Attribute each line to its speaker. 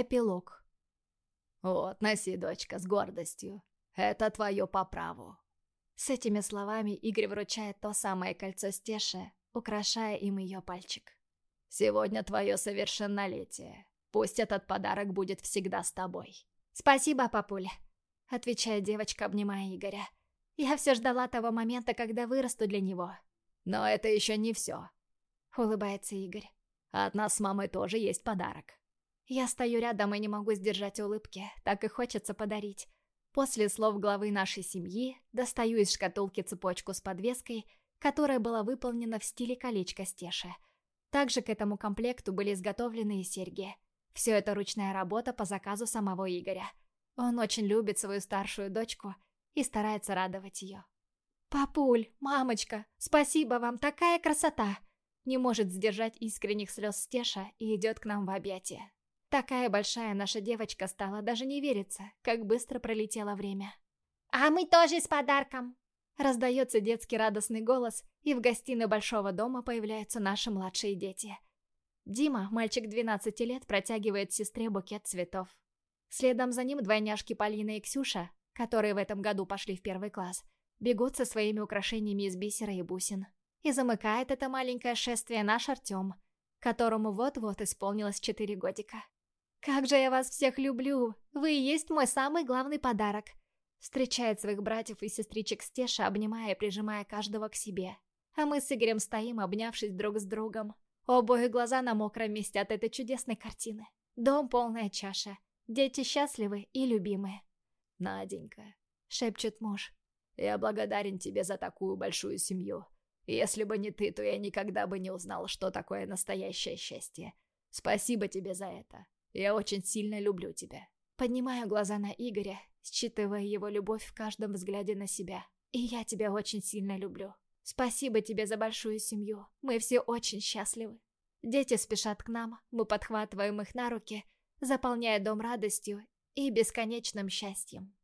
Speaker 1: Эпилог.
Speaker 2: «Вот, носи, дочка, с гордостью. Это твое по праву».
Speaker 1: С этими словами Игорь вручает то самое кольцо Стеше, украшая им ее пальчик.
Speaker 2: «Сегодня твое совершеннолетие. Пусть этот подарок будет всегда с тобой».
Speaker 1: «Спасибо, папуля», — отвечает девочка, обнимая Игоря. «Я все ждала того момента, когда вырасту для него».
Speaker 2: «Но это еще не все», —
Speaker 1: улыбается Игорь.
Speaker 2: «От нас с мамой тоже есть подарок».
Speaker 1: Я стою рядом и не могу сдержать улыбки, так и хочется подарить. После слов главы нашей семьи достаю из шкатулки цепочку с подвеской, которая была выполнена в стиле колечко стеши. Также к этому комплекту были изготовлены и серьги. Все это ручная работа по заказу самого Игоря. Он очень любит свою старшую дочку и старается радовать ее. «Папуль, мамочка, спасибо вам, такая красота!» Не может сдержать искренних слез Стеша и идет к нам в объятия. Такая большая наша девочка стала, даже не верится, как быстро пролетело время. «А мы тоже с подарком!» Раздается детский радостный голос, и в гостиной большого дома появляются наши младшие дети. Дима, мальчик 12 лет, протягивает сестре букет цветов. Следом за ним двойняшки Полина и Ксюша, которые в этом году пошли в первый класс, бегут со своими украшениями из бисера и бусин. И замыкает это маленькое шествие наш Артем, которому вот-вот исполнилось 4 годика. «Как же я вас всех люблю! Вы и есть мой самый главный подарок!» Встречает своих братьев и сестричек Стеша, обнимая и прижимая каждого к себе. А мы с Игорем стоим, обнявшись друг с другом. У обоих глаза на мокром месте от этой чудесной картины. Дом полная чаша. Дети счастливы и любимые.
Speaker 2: «Наденька», —
Speaker 1: шепчет муж.
Speaker 2: «Я благодарен тебе за такую большую семью. Если бы не ты, то я никогда бы не узнал, что такое настоящее счастье. Спасибо тебе за это. Я очень сильно люблю тебя».
Speaker 1: Поднимаю глаза на Игоря, считывая его любовь в каждом взгляде на себя. И я тебя очень сильно люблю. Спасибо тебе за большую семью. Мы все очень счастливы. Дети спешат к нам, мы подхватываем их на руки, заполняя дом радостью и бесконечным счастьем.